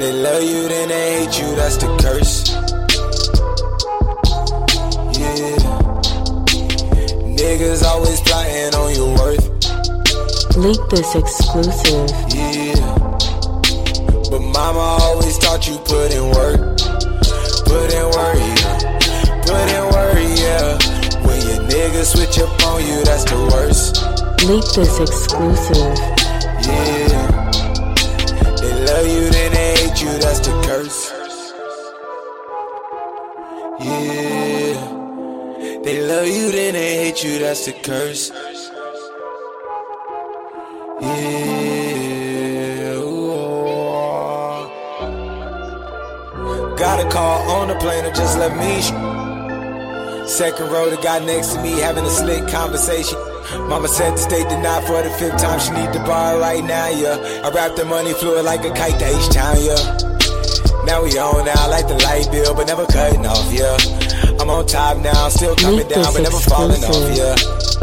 They love you, then they hate you, that's the curse. Niggas always plotting on your worth. Leak this exclusive. Yeah. But mama always taught you put in work. Put in work, yeah. Put in work, yeah. When your niggas switch up on you, that's the worst. Leak this exclusive. Yeah. They love you, then they hate you, that's the curse. Yeah. They love you, then they hate you, that's the curse. Yeah. Got a call on the plane or just left me. Second row, the guy next to me having a slick conversation. Mama said to stay denied for the fifth time. She need to borrow right now, yeah. I wrap the money fluid like a kite to H-Town, yeah. Now we on now, like the light bill, but never cutting off, yeah. I'm on top now, still coming down, but never falling off, yeah.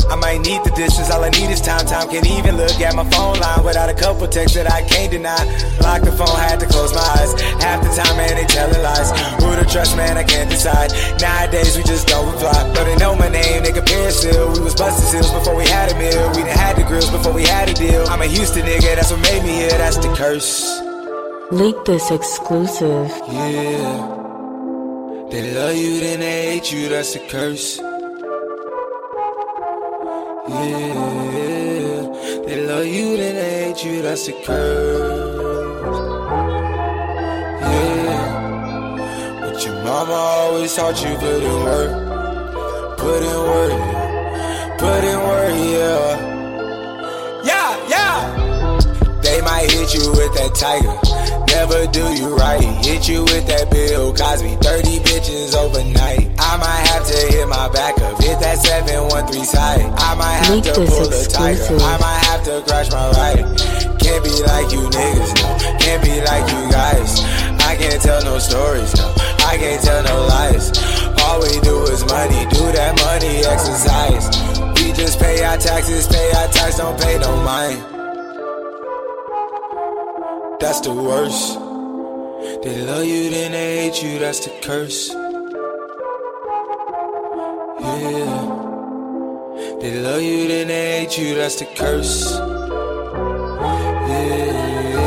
I might need the distance, all I need is time. Time can't even look at my phone line without a couple texts that I can't deny. Lock the phone, had to close my eyes. Half the time, man, they telling lies. Who to trust, man, I can't decide. Nowadays, we just don't reply. Though they know my name, they compare still. We was busting seals before we had a meal. We done had the grills before we had a deal. I'm a Houston nigga, that's what made me here, that's the curse. Leak this exclusive. Yeah. They love you, then they hate you, that's a curse. Yeah. They love you, then they hate you, that's a curse. Yeah. But your mama always taught you put in work. Put in work. Put in work, yeah. Might hit you with that tiger. Never do you right. Hit you with that Bill Cosby. 30 bitches overnight. I might have to hit my back up. Hit that 713 side. I might have Leak to pull a tiger. I might have to crash my ride. Can't be like you niggas, no. Can't be like you guys. I can't tell no stories, no. I can't tell no lies. All we do is money. Do that money exercise. We just pay our taxes, pay our tax, don't pay no mind. That's the worst. They love you, then they hate you, that's the curse. Yeah. They love you, then they hate you, that's the curse. Yeah.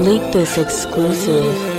Leak this exclusive.